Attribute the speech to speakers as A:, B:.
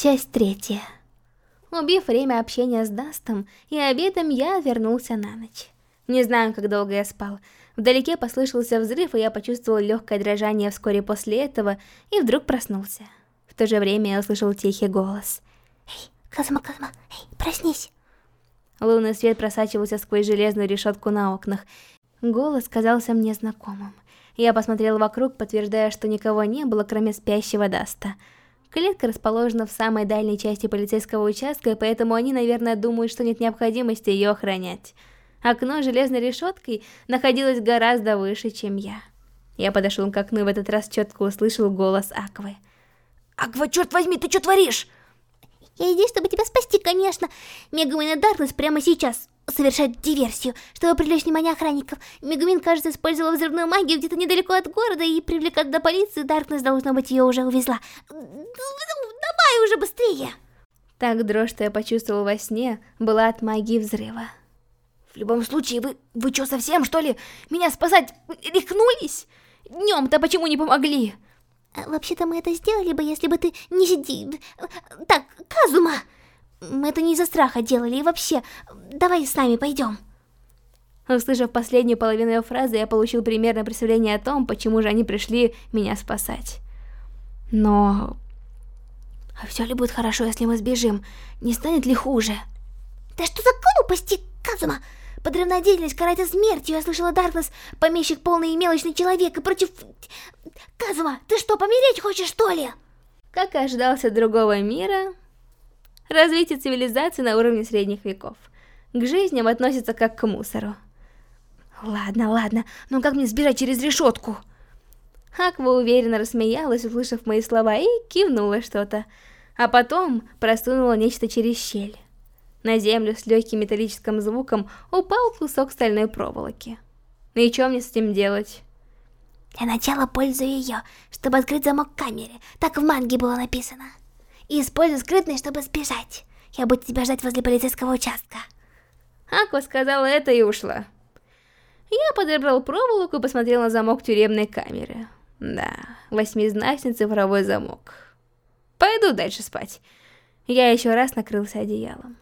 A: Часть третья. Убив время общением с Дастом и обедом, я вернулся на ночь. Не знаю, как долго я спал. Вдалеке послышался взрыв, и я почувствовал легкое дрожание вскоре после этого, и вдруг проснулся. В то же время я услышал тихий голос.
B: «Эй, Казма, Казма, эй, проснись!»
A: Лунный свет просачивался сквозь железную решетку на окнах. Голос казался мне знакомым. Я посмотрел вокруг, подтверждая, что никого не было, кроме спящего Даста. Клетка расположена в самой дальней части полицейского участка, и поэтому они, наверное, думают, что нет необходимости ее охранять. Окно железной решеткой находилось гораздо выше, чем я. Я подошел к окну и в этот раз четко услышал голос Аквы.
C: «Аква, черт возьми, ты что творишь?»
B: «Я здесь, чтобы тебя спасти, конечно. Мегамин и Даркнесс прямо сейчас совершают диверсию, чтобы привлечь внимание охранников. Мегамин, кажется, использовала взрывную магию где-то недалеко от города и привлекать до полиции. Даркнесс, должно быть, ее уже увезла. Уже быстрее!
A: Так дрожь, что я почувствовал во сне, была от магии взрыва.
C: В любом случае, вы, вы что, совсем, что ли? Меня спасать рехнулись? Днем-то почему не помогли?
B: А, вообще-то мы это сделали бы, если бы ты не сидел... Так, Казума! Мы это не из-за страха делали, и вообще, давай с нами пойдем.
A: Услышав последнюю половину ее фразы, я получил примерное представление о том, почему же они пришли меня спасать. Но...
C: А все ли будет хорошо, если мы сбежим? Не станет ли хуже?
B: Да что за глупости, Казума? Подрывная деятельность карается смертью, я слышала Даркнесс, помещик полный и мелочный человек, и против... Казума, ты что, помереть хочешь, что ли?
A: Как и ожидался другого мира, развитие цивилизации на уровне средних веков. К жизням относятся как к мусору.
C: Ладно, ладно, но как мне сбежать через решетку?
A: Аква уверенно рассмеялась, услышав мои слова, и кивнула что-то. А потом просунула нечто через щель. На землю с легким металлическим звуком упал кусок стальной проволоки. И что мне с этим делать?
B: Для начала пользуй ее, чтобы открыть замок камеры. Так в манге было написано и используй скрытность, чтобы сбежать. Я буду тебя ждать возле полицейского участка.
A: Аква сказала это и ушла. Я подобрал проволоку и посмотрел на замок тюремной камеры. Да, восьмизначный цифровой замок. Пойду дальше спать. Я еще раз накрылся одеялом.